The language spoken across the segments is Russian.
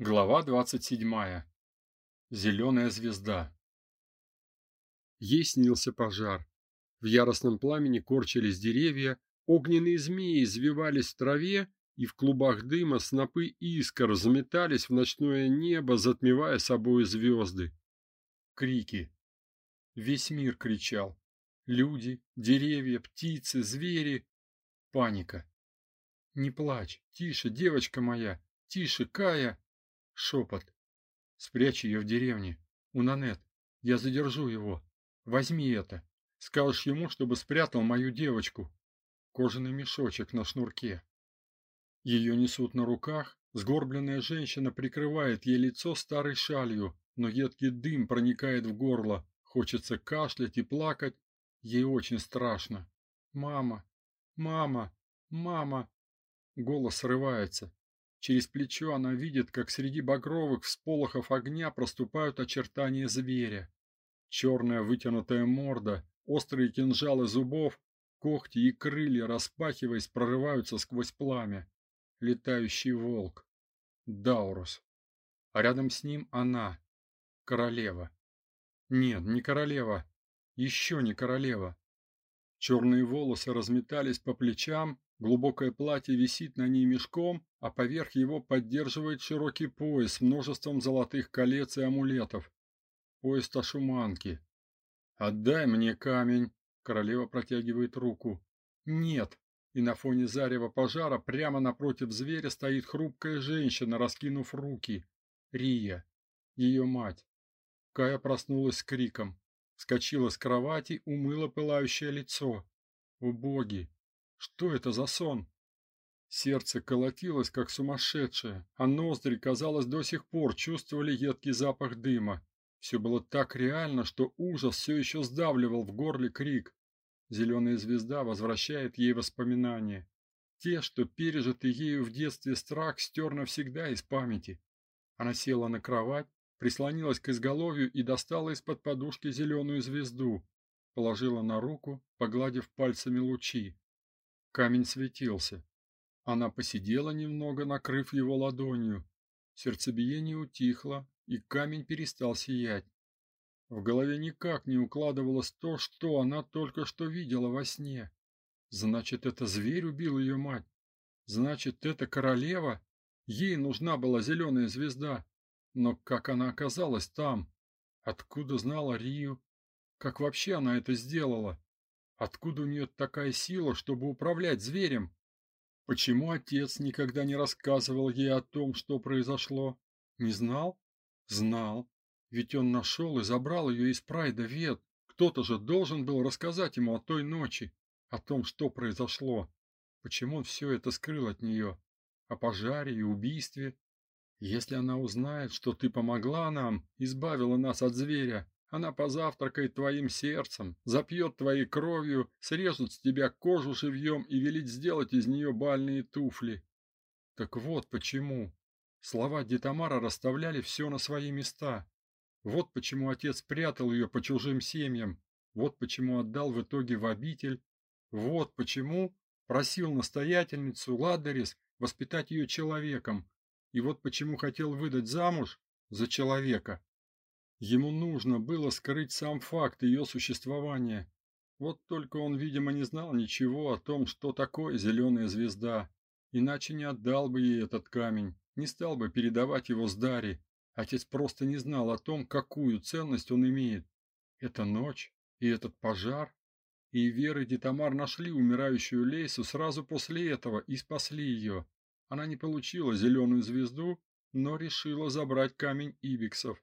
Глава 27. Зеленая звезда. Ей снился пожар. В яростном пламени корчились деревья, огненные змеи извивались в траве, и в клубах дыма снопы искр заметались в ночное небо, затмевая собой звезды. Крики. Весь мир кричал. Люди, деревья, птицы, звери. Паника. Не плачь, тише, девочка моя, тише, Кая. Шепот. Спрячь ее в деревне. У Нанет. Я задержу его. Возьми это. Скажешь ему, чтобы спрятал мою девочку. Кожаный мешочек на шнурке. Ее несут на руках. Сгорбленная женщина прикрывает ей лицо старой шалью, но едкий дым проникает в горло. Хочется кашлять и плакать. Ей очень страшно. Мама, мама, мама. Голос срывается. Через плечо она видит, как среди багровых всполохов огня проступают очертания зверя. Черная вытянутая морда, острые кинжалы зубов, когти и крылья, распахиваясь, прорываются сквозь пламя. Летающий волк. Даурус. А рядом с ним она, королева. Нет, не королева. Еще не королева. Черные волосы разметались по плечам, Глубокое платье висит на ней мешком, а поверх его поддерживает широкий пояс с множеством золотых колец и амулетов. Пояс ташуманки. Отдай мне камень, королева протягивает руку. Нет. И на фоне зарева пожара прямо напротив зверя стоит хрупкая женщина, раскинув руки. Рия, ее мать. Кая проснулась с криком, вскочила с кровати, умыла пылающее лицо. О боги, что это за сон? Сердце колотилось как сумасшедшее, а ноздри, казалось, до сих пор чувствовали едкий запах дыма. Все было так реально, что ужас все еще сдавливал в горле крик. Зеленая звезда возвращает ей воспоминания. Те, что пережитый ею в детстве страх, стер навсегда из памяти. Она села на кровать, прислонилась к изголовью и достала из-под подушки зеленую звезду, положила на руку, погладив пальцами лучи. Камень светился. Она посидела немного, накрыв его ладонью. Сердцебиение утихло, и камень перестал сиять. В голове никак не укладывалось то, что она только что видела во сне. Значит, это зверь убил ее мать. Значит, это королева. Ей нужна была зеленая звезда. Но как она оказалась там? Откуда знала Рию? Как вообще она это сделала? Откуда у нее такая сила, чтобы управлять зверем? Почему отец никогда не рассказывал ей о том, что произошло? Не знал? Знал. Ведь он нашел и забрал ее из Прайда Вет. Кто-то же должен был рассказать ему о той ночи, о том, что произошло. Почему он все это скрыл от нее? О пожаре и убийстве? Если она узнает, что ты помогла нам, избавила нас от зверя, она позавтракает твоим сердцем, запьет твоей кровью, срежет с тебя кожу живьем и велит сделать из нее бальные туфли. Так вот почему. Слова Детамара расставляли все на свои места. Вот почему отец прятал ее по чужим семьям. Вот почему отдал в итоге в обитель. Вот почему просил настоятельницу Ладерис воспитать ее человеком. И вот почему хотел выдать замуж за человека. Ему нужно было скрыть сам факт ее существования. Вот только он, видимо, не знал ничего о том, что такое зеленая звезда, иначе не отдал бы ей этот камень, не стал бы передавать его с Дари. Отец просто не знал о том, какую ценность он имеет. Эта ночь и этот пожар, и Вера и Детамар нашли умирающую Лейсу сразу после этого и спасли ее. Она не получила зеленую звезду, но решила забрать камень Ибиксов.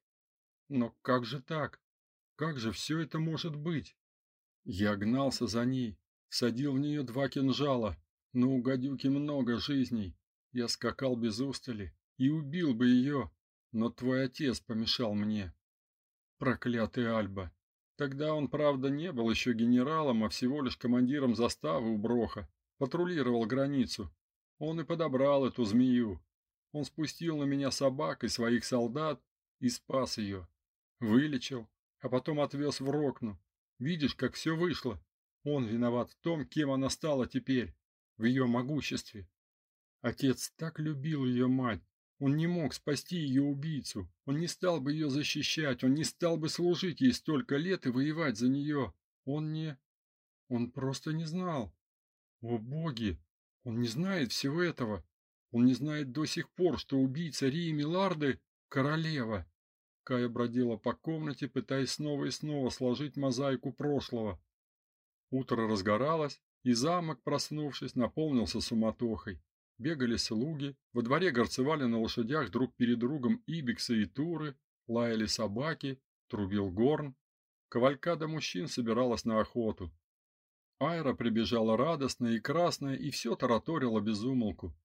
Но как же так? Как же все это может быть? Я гнался за ней, садил в нее два кинжала, но у гадюки много жизней. Я скакал без устали и убил бы ее, но твой отец помешал мне. Проклятый Альба. Тогда он, правда, не был еще генералом, а всего лишь командиром заставы у Броха. Патрулировал границу. Он и подобрал эту змею. Он спустил на меня собак и своих солдат и спас ее. Вылечил, а потом отвез в Рокну. Видишь, как все вышло. Он виноват в том, кем она стала теперь, в ее могуществе. Отец так любил ее мать, Он не мог спасти ее убийцу. Он не стал бы ее защищать, он не стал бы служить ей столько лет и воевать за нее. Он не он просто не знал. О боги, он не знает всего этого. Он не знает до сих пор, что убийца Рии Миларды королева. Кая бродила по комнате, пытаясь снова и снова сложить мозаику прошлого. Утро разгоралось, и замок, проснувшись, наполнился суматохой. Бегали слуги, во дворе горцевали на лошадях друг перед другом ибиксы и туры, лаяли собаки, трубил горн. Кавалькада мужчин собиралась на охоту. Айра прибежала радостная и красная и все тараторила без умолку.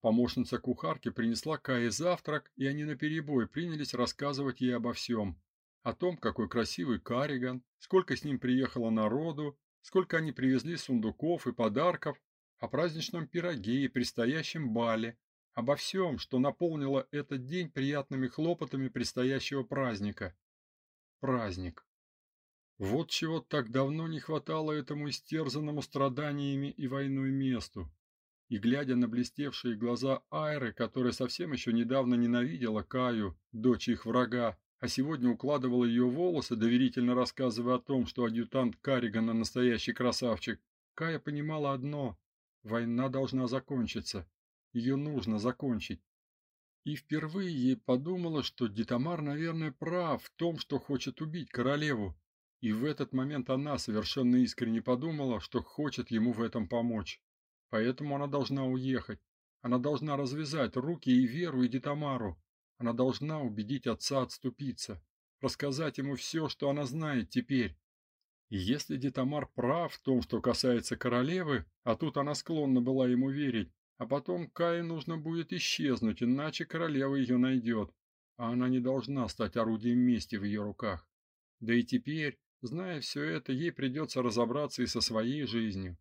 Помощница кухарки принесла Кае завтрак, и они наперебой принялись рассказывать ей обо всем. О том, какой красивый кариган, сколько с ним приехало народу, сколько они привезли сундуков и подарков, о праздничном пироге и предстоящем бале, обо всем, что наполнило этот день приятными хлопотами предстоящего праздника. Праздник. Вот чего так давно не хватало этому истерзанному страданиями и войной месту. И глядя на блестевшие глаза Айры, которая совсем еще недавно ненавидела Каю, дочь их врага, а сегодня укладывала ее волосы, доверительно рассказывая о том, что адъютант Каригана настоящий красавчик, Кая понимала одно: война должна закончиться. Ее нужно закончить. И впервые ей подумала, что Дитамар, наверное, прав в том, что хочет убить королеву, и в этот момент она совершенно искренне подумала, что хочет ему в этом помочь. Поэтому она должна уехать. Она должна развязать руки и Веру, и Детамару. Она должна убедить отца отступиться, рассказать ему все, что она знает теперь. И если Детамар прав в том, что касается королевы, а тут она склонна была ему верить, а потом Кае нужно будет исчезнуть, иначе королева ее найдет, а она не должна стать орудием мести в ее руках. Да и теперь, Зная все это, ей придется разобраться и со своей жизнью.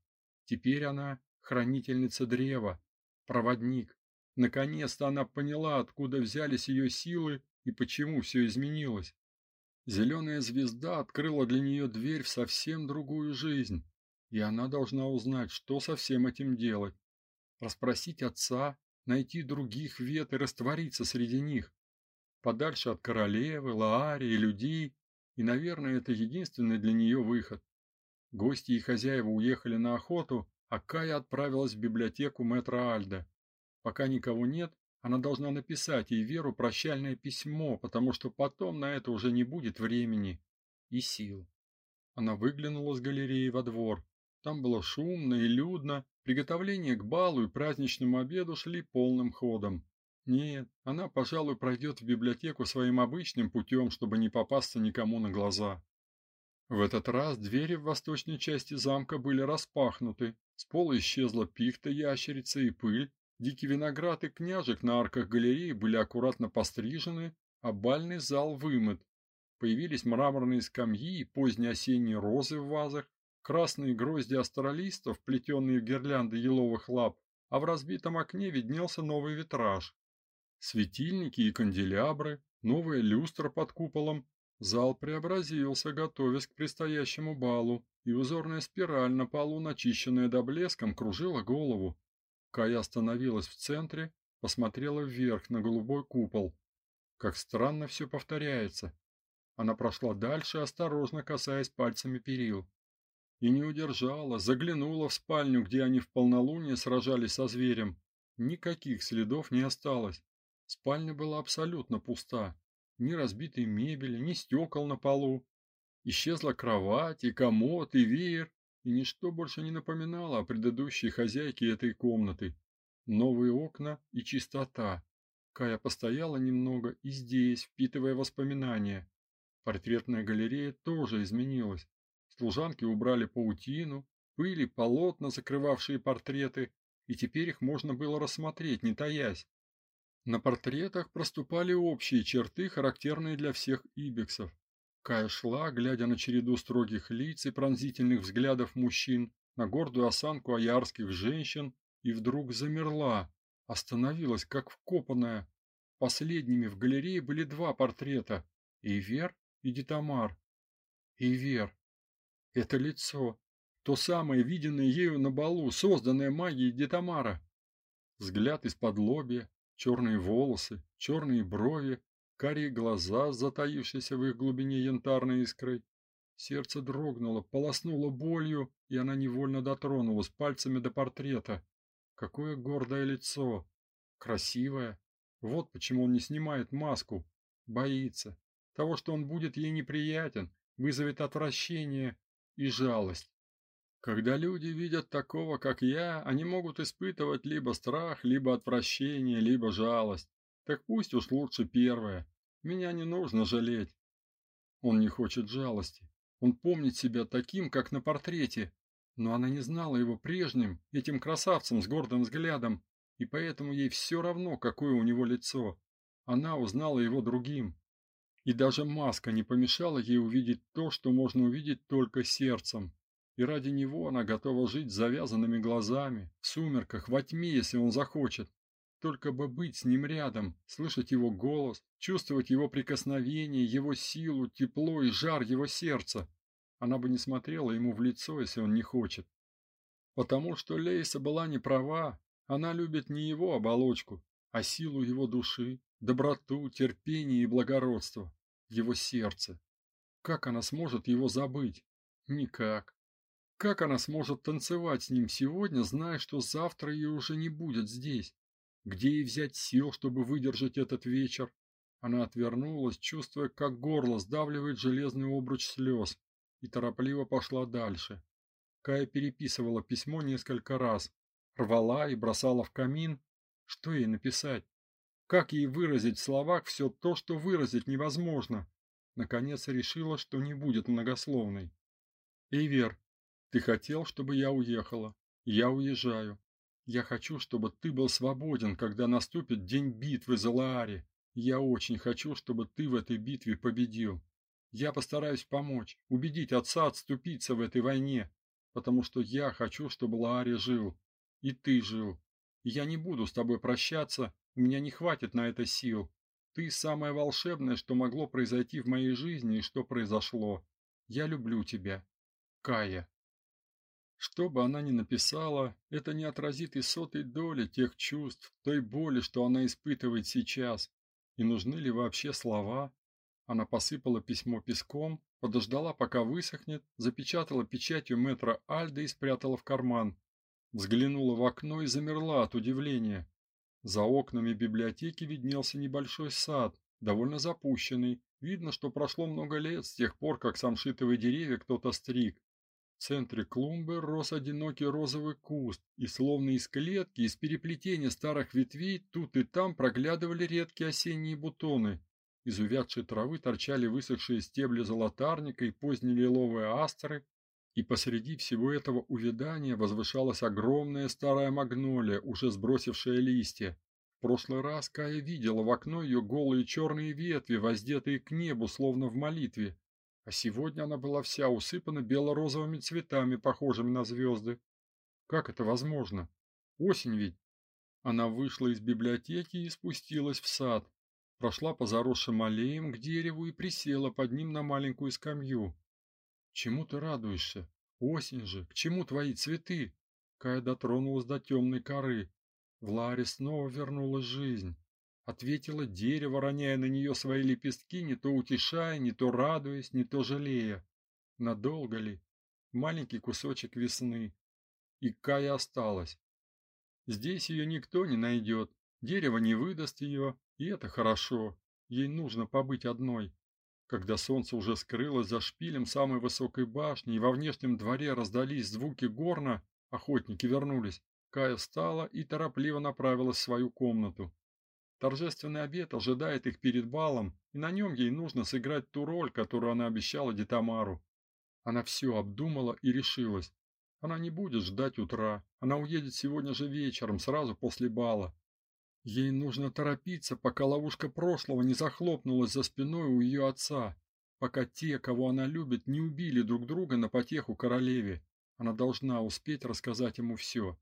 Теперь она хранительница древа, проводник. Наконец-то она поняла, откуда взялись ее силы и почему все изменилось. Зеленая звезда открыла для нее дверь в совсем другую жизнь, и она должна узнать, что со всем этим делать. Расспросить отца, найти других вет и раствориться среди них. Подальше от королевы, Лаари и людей, и, наверное, это единственный для нее выход. Гости и хозяева уехали на охоту, а Кая отправилась в библиотеку мэтра Альда. Пока никого нет, она должна написать ей Веру прощальное письмо, потому что потом на это уже не будет времени и сил. Она выглянула с галереи во двор. Там было шумно и людно, приготовления к балу и праздничному обеду шли полным ходом. Нет, она, пожалуй, пройдет в библиотеку своим обычным путем, чтобы не попасться никому на глаза. В этот раз двери в восточной части замка были распахнуты. С пола исчезла пихта, ящерица и пыль. Дикий виноград и княжек на арках галереи были аккуратно пострижены, а бальный зал вымыт. Появились мраморные скамьи и поздние осенние розы в вазах, красные грозди астролистов, плетеные в гирлянды еловых лап, а в разбитом окне виднелся новый витраж. Светильники и канделябры, новая люстра под куполом. Зал преобразился, готовясь к предстоящему балу, и узорная спираль на полу, начищенная до блеском, кружила голову. Кая остановилась в центре, посмотрела вверх на голубой купол. Как странно все повторяется. Она прошла дальше, осторожно касаясь пальцами перил. И не удержала, заглянула в спальню, где они в полнолуние сражались со зверем. Никаких следов не осталось. Спальня была абсолютно пуста. Ни разбитой мебели, ни стекол на полу. Исчезла кровать, и комод, и веер, и ничто больше не напоминало о предыдущей хозяйке этой комнаты. Новые окна и чистота. Кая постояла немного и здесь, впитывая воспоминания. Портретная галерея тоже изменилась. Служанки убрали паутину, пыли, полотна, закрывавшие портреты, и теперь их можно было рассмотреть, не таясь. На портретах проступали общие черты, характерные для всех ибексов. Кая шла, глядя на череду строгих лиц и пронзительных взглядов мужчин, на гордую осанку аярских женщин, и вдруг замерла, остановилась как вкопанная. Последними в галерее были два портрета: Ивер и Дитамар. Ивер. Это лицо, то самое виденное ею на балу, созданное магией Дитамара. Взгляд из-под лобья, Черные волосы, черные брови, карие глаза, затаившиеся в их глубине янтарной искрой. Сердце дрогнуло, полоснуло болью, и она невольно дотронулась пальцами до портрета. Какое гордое лицо, красивое. Вот почему он не снимает маску, боится того, что он будет ей неприятен, вызовет отвращение и жалость. Когда люди видят такого, как я, они могут испытывать либо страх, либо отвращение, либо жалость. Так пусть уж лучше первое. Меня не нужно жалеть. Он не хочет жалости. Он помнит себя таким, как на портрете, но она не знала его прежним, этим красавцем с гордым взглядом, и поэтому ей все равно, какое у него лицо. Она узнала его другим. И даже маска не помешала ей увидеть то, что можно увидеть только сердцем. И ради него она готова жить с завязанными глазами, в сумерках, во тьме, если он захочет. Только бы быть с ним рядом, слышать его голос, чувствовать его прикосновение, его силу, тепло и жар его сердца. Она бы не смотрела ему в лицо, если он не хочет. Потому что Лейса была не права. Она любит не его оболочку, а силу его души, доброту, терпение и благородство, его сердце. Как она сможет его забыть? Никак. Как она сможет танцевать с ним сегодня, зная, что завтра ее уже не будет здесь? Где ей взять сил, чтобы выдержать этот вечер? Она отвернулась, чувствуя, как горло сдавливает железный обруч слез, и торопливо пошла дальше. Кая переписывала письмо несколько раз, рвала и бросала в камин. Что ей написать? Как ей выразить в словах все то, что выразить невозможно? Наконец решила, что не будет многословной. Эйвер, ты хотел, чтобы я уехала. Я уезжаю. Я хочу, чтобы ты был свободен, когда наступит день битвы за Лаари. Я очень хочу, чтобы ты в этой битве победил. Я постараюсь помочь, убедить отца отступиться в этой войне, потому что я хочу, чтобы Лаари жил, и ты жил. я не буду с тобой прощаться, у меня не хватит на это сил. Ты самое волшебное, что могло произойти в моей жизни и что произошло. Я люблю тебя. Кая. Что бы она ни написала, это не отразит и сотой доли тех чувств, той боли, что она испытывает сейчас. И нужны ли вообще слова? Она посыпала письмо песком, подождала, пока высохнет, запечатала печатью метра Альда и спрятала в карман. Взглянула в окно и замерла от удивления. За окнами библиотеки виднелся небольшой сад, довольно запущенный. Видно, что прошло много лет с тех пор, как самшитовые деревья кто-то стриг. В центре клумбы рос одинокий розовый куст, и словно из клетки, из переплетения старых ветвей, тут и там проглядывали редкие осенние бутоны. Из увядшей травы торчали высохшие стебли золотарника и поздние лиловые астры, и посреди всего этого увядания возвышалась огромная старая магнолия, уже сбросившая листья. В прошлый раз Кая видела в окно ее голые черные ветви, воздетые к небу, словно в молитве, а сегодня она была вся усыпана бело-розовыми цветами, похожими на звезды. Как это возможно? Осень ведь. Она вышла из библиотеки и спустилась в сад. Прошла по заросшим аллеям к дереву и присела под ним на маленькую скамью. Чему ты радуешься? Осень же, к чему твои цветы? Кая дотронулась до темной коры. В Ларе снова вернулась жизнь ответило дерево, роняя на нее свои лепестки, не то утешая, не то радуясь, не то жалея. Надолго ли? Маленький кусочек весны. И Кая осталась. Здесь ее никто не найдет, дерево не выдаст ее, и это хорошо. Ей нужно побыть одной. Когда солнце уже скрылось за шпилем самой высокой башни и во внешнем дворе раздались звуки горна, охотники вернулись. Кая встала и торопливо направилась в свою комнату. Торжественный обед ожидает их перед балом, и на нем ей нужно сыграть ту роль, которую она обещала Детамару. Она все обдумала и решилась. Она не будет ждать утра. Она уедет сегодня же вечером, сразу после бала. Ей нужно торопиться, пока ловушка прошлого не захлопнулась за спиной у ее отца, пока те, кого она любит, не убили друг друга на потеху королеве. Она должна успеть рассказать ему все.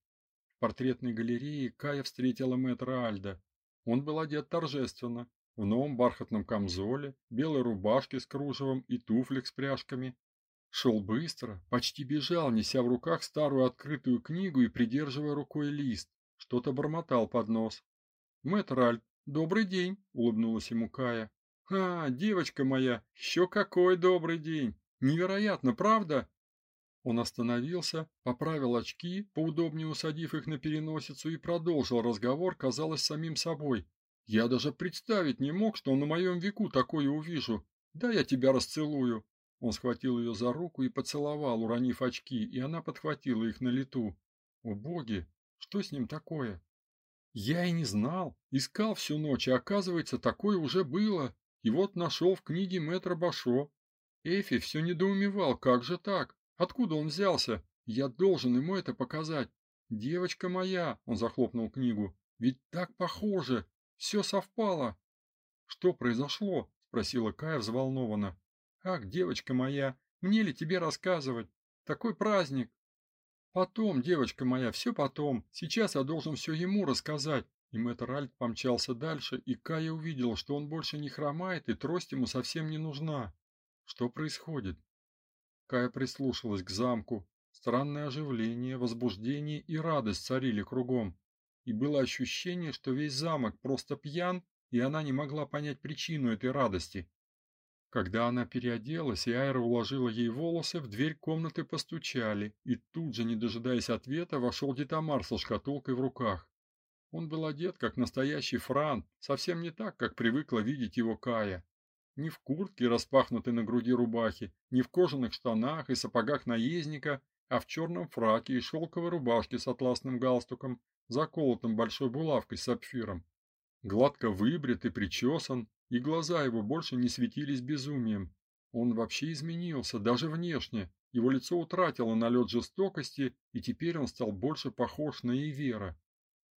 В портретной галерее Кая встретила мэтра Альда. Он был одет торжественно, в новом бархатном камзоле, белой рубашке с кружевом и туфлях с пряжками. Шел быстро, почти бежал, неся в руках старую открытую книгу и придерживая рукой лист, что-то бормотал под нос. Мэтр добрый день, улыбнулась ему Кая. А, девочка моя, еще какой добрый день. Невероятно, правда? Он остановился, поправил очки, поудобнее усадив их на переносицу и продолжил разговор, казалось, самим собой. Я даже представить не мог, что на моем веку такое увижу. Да я тебя расцелую. Он схватил ее за руку и поцеловал, уронив очки, и она подхватила их на лету. О боги, что с ним такое? Я и не знал, искал всю ночь, и оказывается, такое уже было. И вот нашел в книге мэтра Башо. Эфи все недоумевал, как же так? Откуда он взялся? Я должен ему это показать. Девочка моя, он захлопнул книгу. Ведь так похоже, все совпало. Что произошло? спросила Кая взволнованно. Ах, девочка моя, мне ли тебе рассказывать? Такой праздник. Потом, девочка моя, все потом. Сейчас я должен все ему рассказать. И мэтр Альт помчался дальше, и Кая увидела, что он больше не хромает, и трость ему совсем не нужна. Что происходит? Кая прислушалась к замку. Странное оживление, возбуждение и радость царили кругом. И было ощущение, что весь замок просто пьян, и она не могла понять причину этой радости. Когда она переоделась и Айра уложила ей волосы, в дверь комнаты постучали, и тут же, не дожидаясь ответа, вошел Детамар со шкатулкой в руках. Он был одет как настоящий франт, совсем не так, как привыкла видеть его Кая. Ни в куртке, распахнутой на груди рубахи, ни в кожаных штанах и сапогах наездника, а в черном фраке и шелковой рубашке с атласным галстуком, заколотым большой булавкой с сапфиром. Гладко выбрит и причесан, и глаза его больше не светились безумием. Он вообще изменился, даже внешне. Его лицо утратило налет жестокости, и теперь он стал больше похож на Ивера.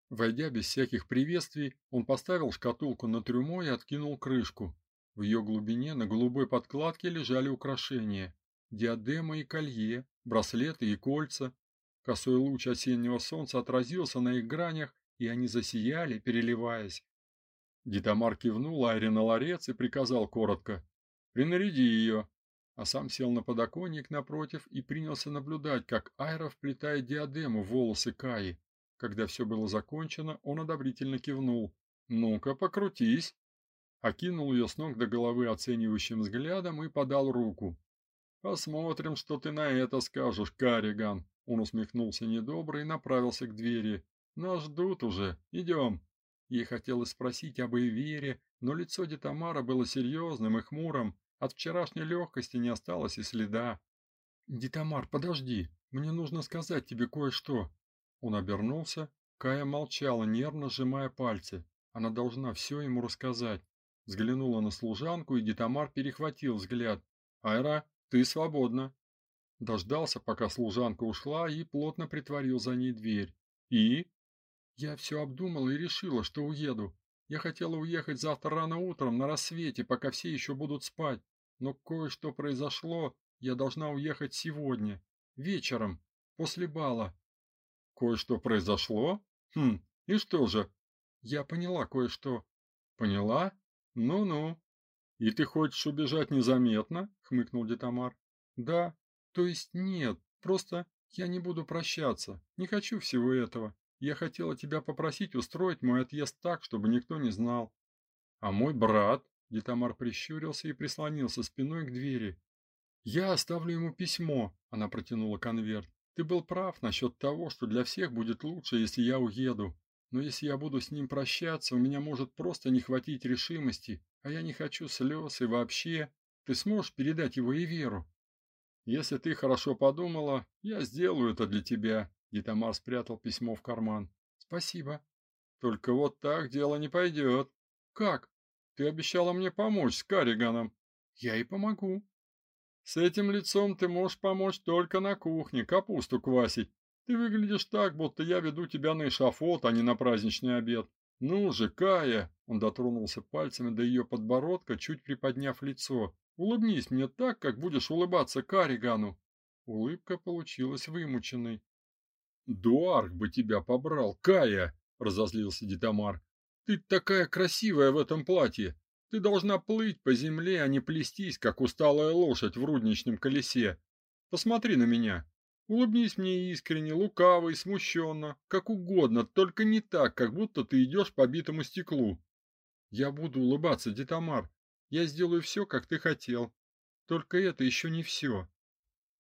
Войдя без всяких приветствий, он поставил шкатулку на трюмо и откинул крышку. В ее глубине на голубой подкладке лежали украшения: диадема и колье, браслеты и кольца. Косой луч осеннего солнца отразился на их гранях, и они засияли, переливаясь. Дитамар кивнул Айре на ларец и приказал коротко: "Принаряди ее", а сам сел на подоконник напротив и принялся наблюдать, как Айра вплетает диадему в волосы Каи. Когда все было закончено, он одобрительно кивнул. "Ну-ка, покрутись". Окинул ее с ног до головы оценивающим взглядом и подал руку. Посмотрим, что ты на это скажешь, Кариган. Он усмехнулся недобро и направился к двери. Нас ждут уже. Идем. Ей хотелось спросить об Эвере, но лицо Детамара было серьезным и хмурым, от вчерашней легкости не осталось и следа. Детамар, подожди, мне нужно сказать тебе кое-что. Он обернулся, Кая молчала, нервно сжимая пальцы. Она должна все ему рассказать. Взглянула на служанку, и Детамар перехватил взгляд. Айра, ты свободна. Дождался, пока служанка ушла, и плотно притворил за ней дверь. И я все обдумала и решила, что уеду. Я хотела уехать завтра рано утром на рассвете, пока все еще будут спать, но кое-что произошло, я должна уехать сегодня, вечером, после бала. Кое-что произошло? Хм, и что же? Я поняла кое-что. Поняла? Ну-ну. И ты хочешь убежать незаметно? хмыкнул Детамар. Да, то есть нет, просто я не буду прощаться. Не хочу всего этого. Я хотела тебя попросить устроить мой отъезд так, чтобы никто не знал. А мой брат, Детамар прищурился и прислонился спиной к двери. Я оставлю ему письмо, она протянула конверт. Ты был прав насчет того, что для всех будет лучше, если я уеду. Но если я буду с ним прощаться, у меня может просто не хватить решимости, а я не хочу слез и вообще. Ты сможешь передать его и Веру? Если ты хорошо подумала, я сделаю это для тебя. Детамар спрятал письмо в карман. Спасибо. Только вот так дело не пойдет. Как? Ты обещала мне помочь с Кариганом. Я и помогу. С этим лицом ты можешь помочь только на кухне, капусту квасить. Ты выглядишь так, будто я веду тебя на эшафот, а не на праздничный обед. Ну же, Кая, он дотронулся пальцами до ее подбородка, чуть приподняв лицо. Улыбнись мне так, как будешь улыбаться Каригану. Улыбка получилась вымученной. Дуарх бы тебя побрал, Кая, разозлился Дитамар. Ты такая красивая в этом платье. Ты должна плыть по земле, а не плестись, как усталая лошадь в рудничном колесе. Посмотри на меня. Улыбнись мне искренне, лукаво и смущенно, как угодно, только не так, как будто ты идешь по битому стеклу. Я буду улыбаться, Детамар. Я сделаю все, как ты хотел. Только это еще не все.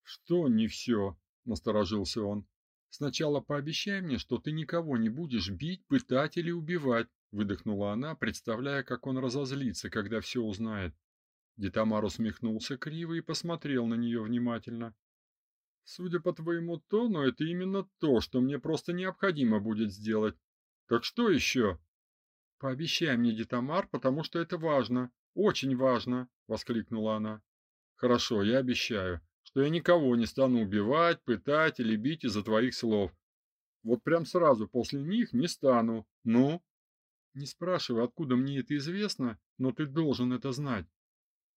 Что не все? насторожился он. Сначала пообещай мне, что ты никого не будешь бить, пытать или убивать, выдохнула она, представляя, как он разозлится, когда все узнает. Детамар усмехнулся криво и посмотрел на нее внимательно. Судя по твоему тону, это именно то, что мне просто необходимо будет сделать. Так что еще?» Пообещай мне, Детамар, потому что это важно, очень важно, воскликнула она. Хорошо, я обещаю, что я никого не стану убивать, пытать или бить из-за твоих слов. Вот прям сразу после них не стану. Ну, не спрашивай, откуда мне это известно, но ты должен это знать.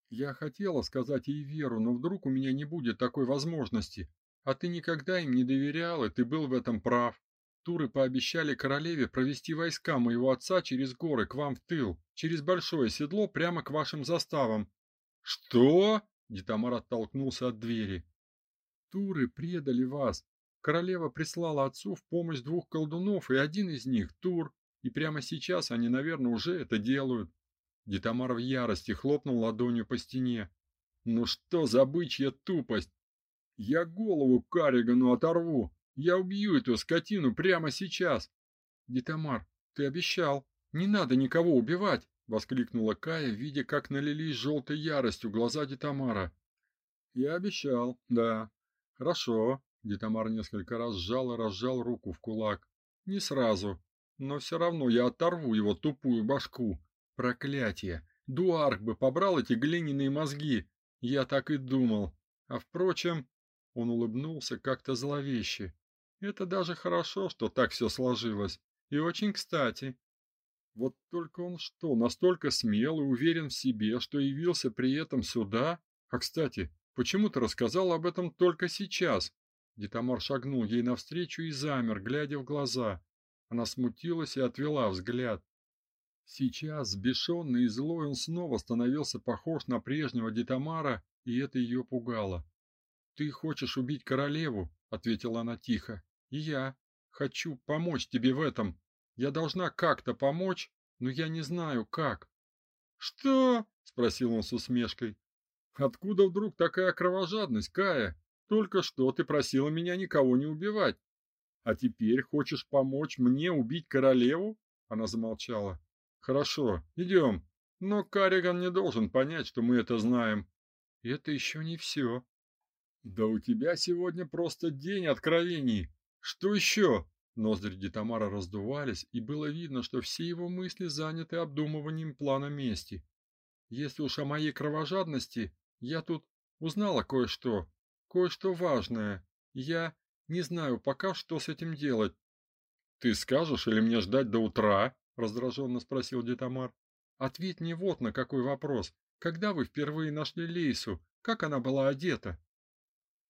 Я хотела сказать ей Веру, но вдруг у меня не будет такой возможности. А ты никогда им не доверял, и ты был в этом прав. Туры пообещали королеве провести войска моего отца через горы к вам в тыл, через большое седло прямо к вашим заставам. Что? Дитамар оттолкнулся от двери. Туры предали вас. Королева прислала отцу в помощь двух колдунов, и один из них Тур, и прямо сейчас они, наверное, уже это делают. Дитамар в ярости хлопнул ладонью по стене. Ну что за бычья тупость? Я голову Каригану оторву. Я убью эту скотину прямо сейчас. Детамар, ты обещал. Не надо никого убивать, воскликнула Кая, видя, как налились желтой яростью глаза Детамара. Я обещал. Да. Хорошо. Детамар несколько раз сжал и разжал руку в кулак. Не сразу, но все равно я оторву его тупую башку. Проклятие. Дуарк бы побрал эти глиняные мозги. Я так и думал. А впрочем, он улыбнулся как-то зловеще. Это даже хорошо, что так все сложилось. И очень кстати. Вот только он что, настолько смел и уверен в себе, что явился при этом сюда? А, кстати, почему ты рассказал об этом только сейчас? Детамар шагнул ей навстречу и замер, глядя в глаза. Она смутилась и отвела взгляд. Сейчас, сбешенный и злой, он снова становился похож на прежнего Детамара, и это ее пугало. Ты хочешь убить королеву, ответила она тихо. И я хочу помочь тебе в этом. Я должна как-то помочь, но я не знаю как. Что? спросил он с усмешкой. Откуда вдруг такая кровожадность, Кая? Только что ты просила меня никого не убивать. А теперь хочешь помочь мне убить королеву? Она замолчала. Хорошо, идем. Но Кариган не должен понять, что мы это знаем. Это еще не все. Да у тебя сегодня просто день откровений. Что еще? Ноздри Детамара раздувались, и было видно, что все его мысли заняты обдумыванием плана мести. Если уж о моей кровожадности, я тут узнала кое-что, кое-что важное. Я не знаю пока, что с этим делать. Ты скажешь или мне ждать до утра? раздраженно спросил Детамар. Ответь мне вот на какой вопрос. Когда вы впервые нашли Лейсу? Как она была одета?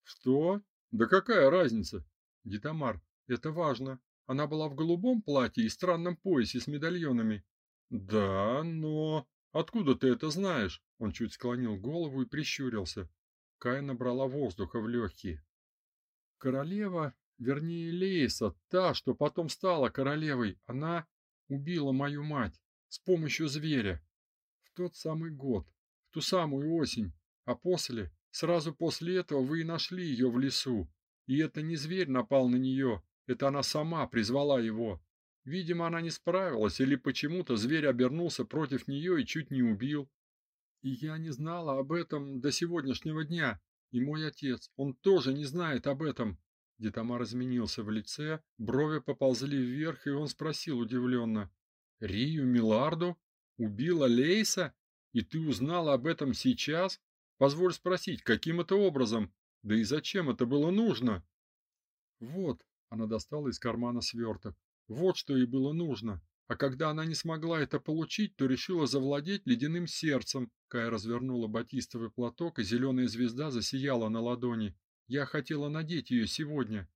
Что? Да какая разница? Детамар, это важно. Она была в голубом платье и странном поясе с медальонами. Да, но откуда ты это знаешь? Он чуть склонил голову и прищурился. Кая набрала воздуха в легкие. Королева, вернее, Лейса, та, что потом стала королевой, она убила мою мать с помощью зверя в тот самый год, в ту самую осень, а после Сразу после этого вы и нашли ее в лесу. И это не зверь напал на нее, это она сама призвала его. Видимо, она не справилась, или почему-то зверь обернулся против нее и чуть не убил. И я не знала об этом до сегодняшнего дня. И мой отец, он тоже не знает об этом. Детамар изменился в лице, брови поползли вверх, и он спросил удивленно. «Рию Миларду? Убила Лейса? И ты узнала об этом сейчас?» Позволь спросить, каким это образом? Да и зачем это было нужно? Вот, она достала из кармана сверток. Вот что ей было нужно. А когда она не смогла это получить, то решила завладеть ледяным сердцем. Кая развернула батистовый платок, и зеленая звезда засияла на ладони. Я хотела надеть ее сегодня.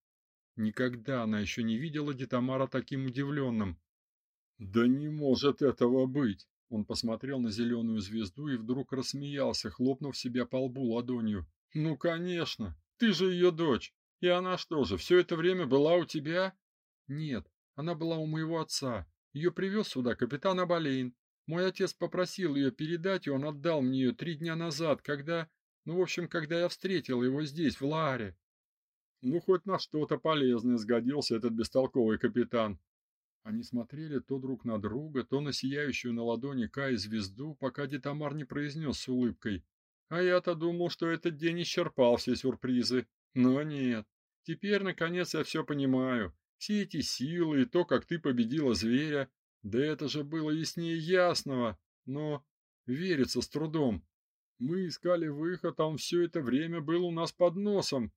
Никогда она еще не видела Детамара таким удивленным. Да не может этого быть. Он посмотрел на зеленую звезду и вдруг рассмеялся, хлопнув себя по лбу ладонью. Ну, конечно, ты же ее дочь. И она что же, все это время была у тебя? Нет, она была у моего отца. Ее привез сюда капитан Абалейн. Мой отец попросил ее передать, и он отдал мне ее три дня назад, когда, ну, в общем, когда я встретил его здесь, в Ларе. Ну, хоть на что-то полезное сгодился этот бестолковый капитан. Они смотрели то друг на друга, то на сияющую на ладони Кай звезду, пока Детамар не произнес с улыбкой. А я-то думал, что этот день исчерпал все сюрпризы. Но нет. Теперь, наконец, я все понимаю. Все эти силы и то, как ты победила зверя. Да это же было яснее ясного. Но верится с трудом. Мы искали выход, а он все это время был у нас под носом.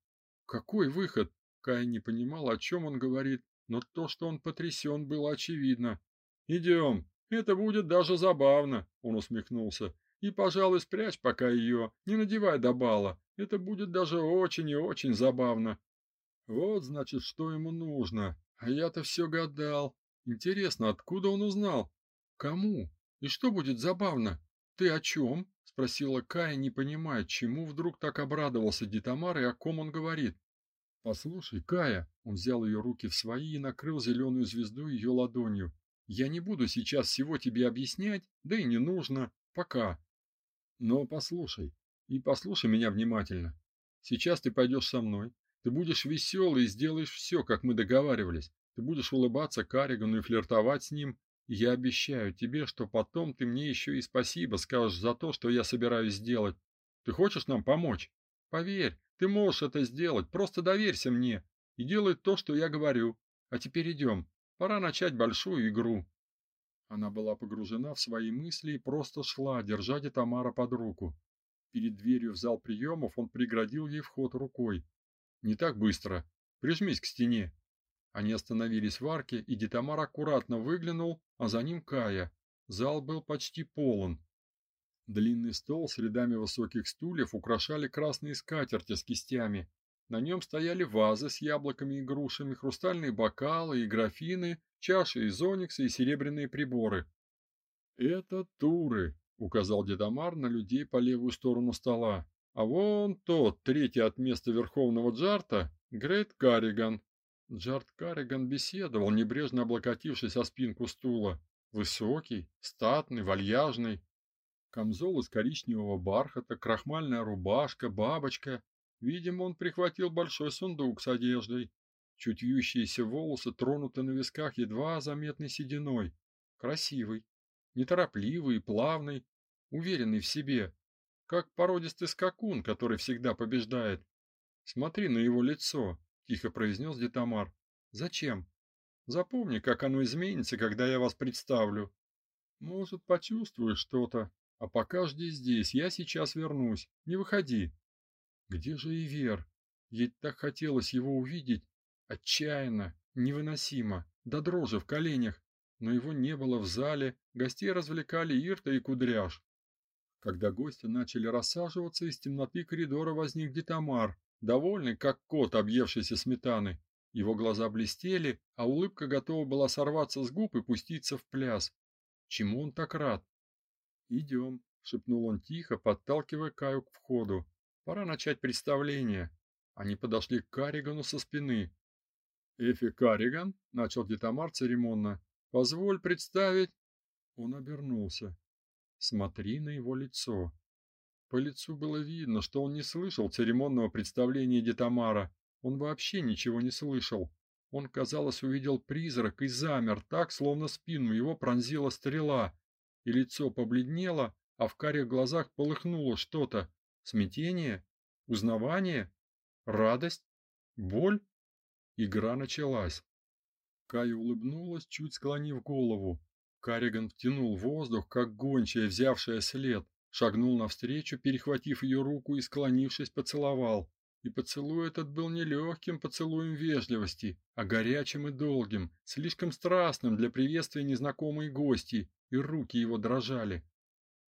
Какой выход? Кай не понимал, о чем он говорит но то, что он потрясен, было очевидно. «Идем, это будет даже забавно», — он усмехнулся. «И, пожалуй, спрячь пока ее, не надевай до бала, это будет даже очень и очень забавно». Вот, значит, что ему нужно. А я-то все гадал. Интересно, откуда он узнал? Кому? И что будет забавно? Ты о чем? спросила Кая, не понимая, чему вдруг так обрадовался Дитамар и о ком он говорит. Послушай, Кая, он взял ее руки в свои и накрыл зеленую звезду ее ладонью. Я не буду сейчас всего тебе объяснять, да и не нужно, пока. Но послушай, и послушай меня внимательно. Сейчас ты пойдешь со мной. Ты будешь веселый и сделаешь все, как мы договаривались. Ты будешь улыбаться Каригану и флиртовать с ним. Я обещаю тебе, что потом ты мне еще и спасибо скажешь за то, что я собираюсь сделать. Ты хочешь нам помочь? Поверь, ты можешь это сделать, просто доверься мне и делай то, что я говорю. А теперь идем, пора начать большую игру. Она была погружена в свои мысли и просто шла, держа Детамара под руку. Перед дверью в зал приемов он преградил ей вход рукой. Не так быстро. Прижмись к стене. Они остановились в арке, и Детамар аккуратно выглянул, а за ним Кая. Зал был почти полон. Длинный стол с рядами высоких стульев украшали красные скатерти с кистями. На нем стояли вазы с яблоками и грушами, хрустальные бокалы и графины, чаши из оникса и серебряные приборы. «Это туры», — указал Дедомар на людей по левую сторону стола. «А вон тот, третий от места Верховного Джарта, Грейт Карриган». Джарт Карриган беседовал, небрежно облокотившись о спинку стула. Высокий, статный, вальяжный, Камзол из коричневого бархата, крахмальная рубашка, бабочка. Видимо, он прихватил большой сундук с одеждой. Чуть вьющиеся волосы тронуты на висках едва заметной сединой. Красивый, неторопливый плавный, уверенный в себе, как породистый скакун, который всегда побеждает. Смотри на его лицо, тихо произнес Детамар. Зачем? Запомни, как оно изменится, когда я вас представлю. Может, почувствуешь что-то, а пока жди здесь, я сейчас вернусь. Не выходи. Где же Ивер? Ей так хотелось его увидеть, отчаянно, невыносимо, до дрожи в коленях, но его не было в зале, гостей развлекали Ирта и Кудряш. Когда гости начали рассаживаться, из темноты коридора возник Детамар, довольный, как кот, объевшийся сметаны. Его глаза блестели, а улыбка готова была сорваться с губ и пуститься в пляс. Чему он так рад? «Идем», — шепнул он тихо, подталкивая Каю к входу. «Пора начать представление». Они подошли к Каригану со спины. «Эфи Кариган», — начал Детамар церемонно, — «позволь представить...» Он обернулся. «Смотри на его лицо». По лицу было видно, что он не слышал церемонного представления Детамара. Он вообще ничего не слышал. Он, казалось, увидел призрак и замер так, словно спину его пронзила стрела, и лицо побледнело, а в карих глазах полыхнуло что-то. Смятение? Узнавание? Радость? Боль? Игра началась. Кая улыбнулась, чуть склонив голову. Кариган втянул воздух, как гончая, взявшая след, шагнул навстречу, перехватив ее руку и, склонившись, поцеловал. И поцелуй этот был не легким поцелуем вежливости, а горячим и долгим, слишком страстным для приветствия незнакомой гости, и руки его дрожали.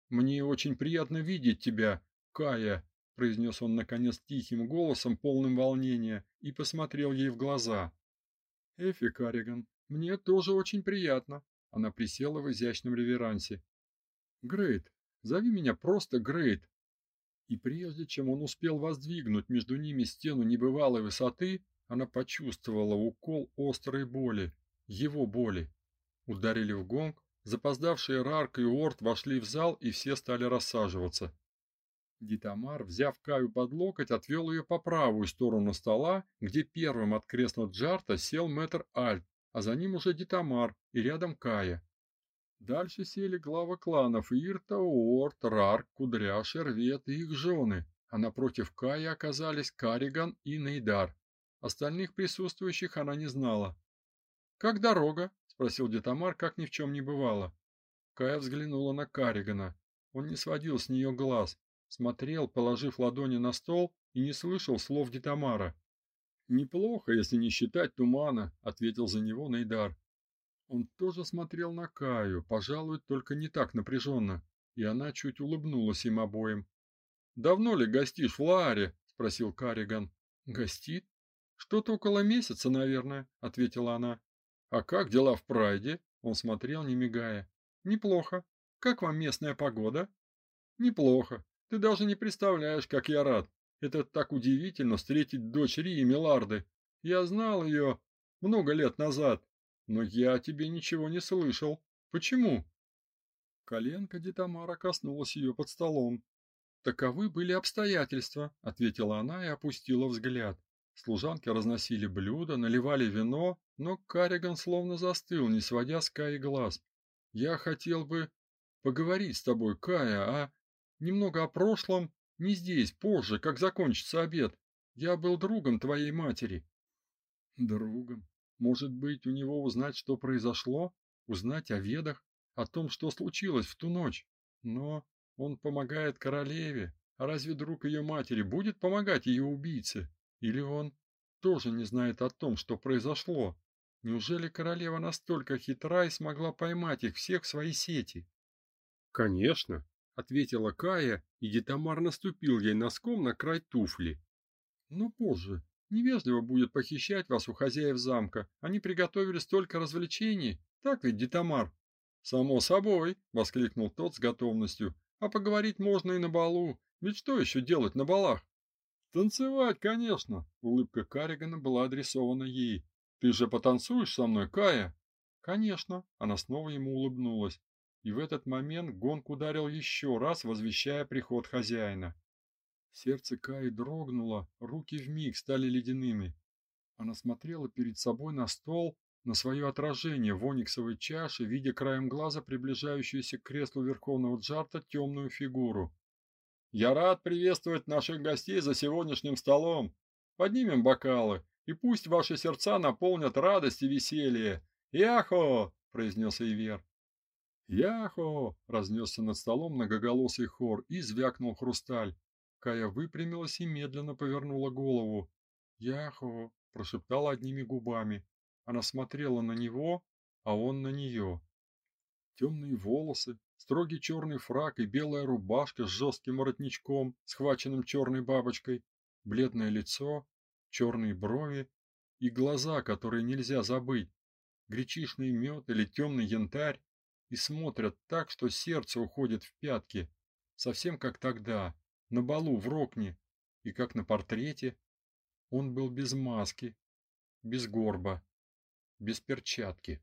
Мне очень приятно видеть тебя, Кая, произнес он наконец тихим голосом, полным волнения, и посмотрел ей в глаза. Эфи Кариган, мне тоже очень приятно. Она присела в изящном реверансе. Грейт, зови меня просто Грейт. И прежде чем он успел воздвигнуть между ними стену небывалой высоты, она почувствовала укол острой боли, его боли. Ударили в гонг, запоздавшие Рарк и Орт вошли в зал, и все стали рассаживаться. Дитамар, взяв Каю под локоть, отвел ее по правую сторону стола, где первым от кресла Джарта сел мэтр Альт, а за ним уже Дитамар и рядом Кая. Дальше сели главы кланов Ирта, Орт, Рарк, Кудряш, Эрвет и их жены, а напротив Каи оказались Кариган и Нейдар. Остальных присутствующих она не знала. «Как дорога?» – спросил Детамар, как ни в чем не бывало. Кая взглянула на Каригана. Он не сводил с нее глаз, смотрел, положив ладони на стол, и не слышал слов Детамара. «Неплохо, если не считать тумана», — ответил за него Нейдар. Он тоже смотрел на Каю, пожалуй, только не так напряженно, и она чуть улыбнулась им обоим. «Давно ли гостишь в Лааре?» — спросил Кариган. «Гостит? Что-то около месяца, наверное», — ответила она. «А как дела в Прайде?» — он смотрел, не мигая. «Неплохо. Как вам местная погода?» «Неплохо. Ты даже не представляешь, как я рад. Это так удивительно встретить дочь Ри и Миларды. Я знал ее много лет назад, но я о тебе ничего не слышал. Почему? Коленка Дитамара коснулась ее под столом. Таковы были обстоятельства, ответила она и опустила взгляд. Служанки разносили блюда, наливали вино, но Кариган словно застыл, не сводя с Каи глаз. Я хотел бы поговорить с тобой, Кая, а немного о прошлом не здесь, позже, как закончится обед. Я был другом твоей матери. Другом. Может быть, у него узнать, что произошло, узнать о ведах, о том, что случилось в ту ночь. Но он помогает королеве. А разве друг ее матери будет помогать ее убийце? Или он тоже не знает о том, что произошло? Неужели королева настолько хитра и смогла поймать их всех в свои сети? Конечно, ответила Кая, и Детамар наступил ей носком на край туфли. Но позже. Невежливо будет похищать вас у хозяев замка. Они приготовили столько развлечений. Так ведь, Детамар? Само собой, воскликнул тот с готовностью. А поговорить можно и на балу. Ведь что еще делать на балах? Танцевать, конечно. Улыбка Каригана была адресована ей. Ты же потанцуешь со мной, Кая? Конечно, она снова ему улыбнулась и в этот момент гонг ударил еще раз, возвещая приход хозяина. Сердце Каи дрогнуло, руки вмиг стали ледяными. Она смотрела перед собой на стол, на свое отражение в ониксовой чаше, видя краем глаза приближающуюся к креслу верховного джарта темную фигуру. «Я рад приветствовать наших гостей за сегодняшним столом. Поднимем бокалы, и пусть ваши сердца наполнят радость и веселье. Яхо!» – произнес Ивер. «Яхо!» — разнесся над столом многоголосый хор и звякнул хрусталь. Кая выпрямилась и медленно повернула голову. «Яхо!» — прошептала одними губами. Она смотрела на него, а он на нее. Темные волосы, строгий черный фрак и белая рубашка с жестким воротничком, схваченным черной бабочкой, бледное лицо, черные брови и глаза, которые нельзя забыть, гречишный мед или темный янтарь, и смотрят так, что сердце уходит в пятки, совсем как тогда, на балу в Рокне, и как на портрете. Он был без маски, без горба, без перчатки.